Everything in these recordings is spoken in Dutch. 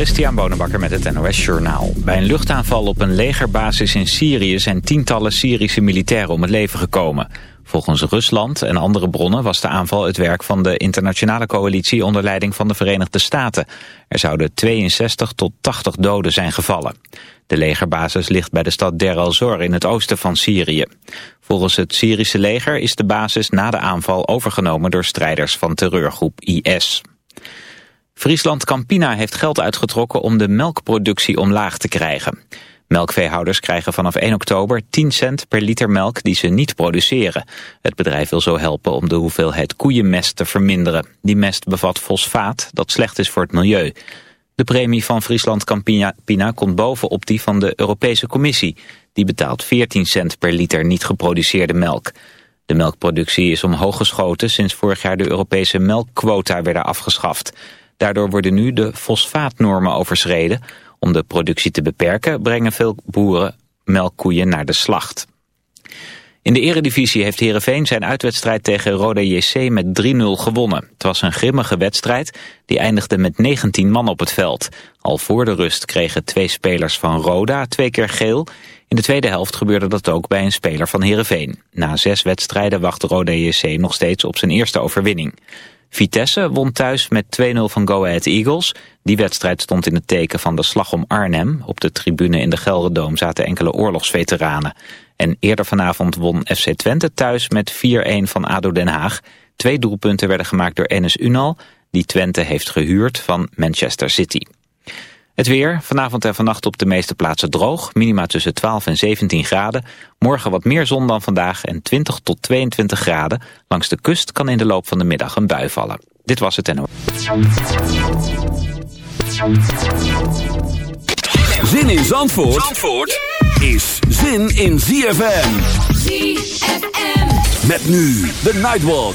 Christian Bonenbakker met het NOS Journaal. Bij een luchtaanval op een legerbasis in Syrië zijn tientallen Syrische militairen om het leven gekomen. Volgens Rusland en andere bronnen was de aanval het werk van de internationale coalitie onder leiding van de Verenigde Staten. Er zouden 62 tot 80 doden zijn gevallen. De legerbasis ligt bij de stad Der al-Zor in het oosten van Syrië. Volgens het Syrische leger is de basis na de aanval overgenomen door strijders van terreurgroep IS. Friesland Campina heeft geld uitgetrokken om de melkproductie omlaag te krijgen. Melkveehouders krijgen vanaf 1 oktober 10 cent per liter melk die ze niet produceren. Het bedrijf wil zo helpen om de hoeveelheid koeienmest te verminderen. Die mest bevat fosfaat, dat slecht is voor het milieu. De premie van Friesland Campina komt bovenop die van de Europese Commissie. Die betaalt 14 cent per liter niet geproduceerde melk. De melkproductie is omhoog geschoten sinds vorig jaar de Europese melkquota werden afgeschaft. Daardoor worden nu de fosfaatnormen overschreden. Om de productie te beperken brengen veel boeren melkkoeien naar de slacht. In de eredivisie heeft Heerenveen zijn uitwedstrijd tegen Roda JC met 3-0 gewonnen. Het was een grimmige wedstrijd, die eindigde met 19 man op het veld. Al voor de rust kregen twee spelers van Roda twee keer geel. In de tweede helft gebeurde dat ook bij een speler van Heerenveen. Na zes wedstrijden wacht Roda JC nog steeds op zijn eerste overwinning. Vitesse won thuis met 2-0 van Go Ahead Eagles. Die wedstrijd stond in het teken van de slag om Arnhem. Op de tribune in de Gelredoom zaten enkele oorlogsveteranen. En eerder vanavond won FC Twente thuis met 4-1 van ADO Den Haag. Twee doelpunten werden gemaakt door Enes Unal, die Twente heeft gehuurd van Manchester City. Het weer, vanavond en vannacht op de meeste plaatsen droog. Minima tussen 12 en 17 graden. Morgen wat meer zon dan vandaag en 20 tot 22 graden. Langs de kust kan in de loop van de middag een bui vallen. Dit was het NO. Zin in Zandvoort, Zandvoort is zin in ZFM. ZFM. Met nu de Nightwalk.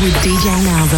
With DJ Malzo.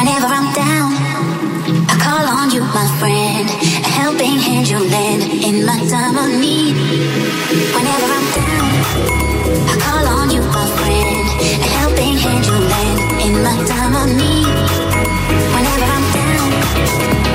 Whenever I'm down, I call on you, my friend. A helping hand you lend in my time of need. Whenever I'm down, I call on you, my friend. A helping hand you lend in my time of need. Whenever I'm down.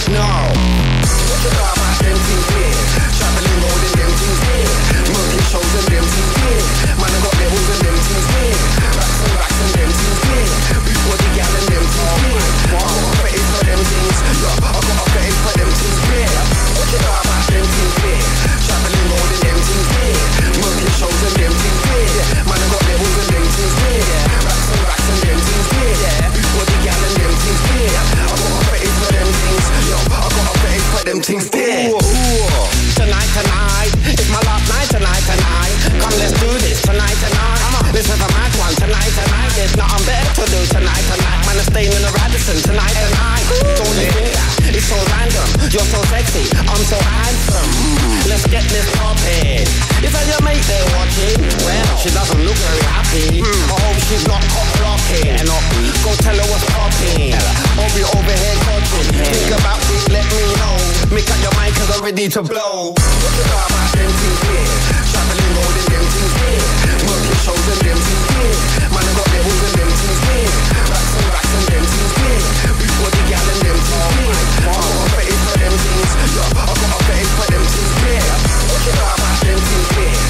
snow. About You're so sexy, I'm so handsome. Let's get this poppin'. You I your mate they're watching, well, she doesn't look very happy. I hope she's not caught blocking. Go tell her what's poppin'. I'll be over here coaching. Think about it, let me know. Make up your mind, cause I'm ready to blow. What Look at all my MTV. Traveling road in MTV. Movie shows in MTV. Man, I got levels in MTV. Racks and racks and in MTV. We put the gal in MTV. Oh up. I've got a face for them to beer. Look at how them to beer.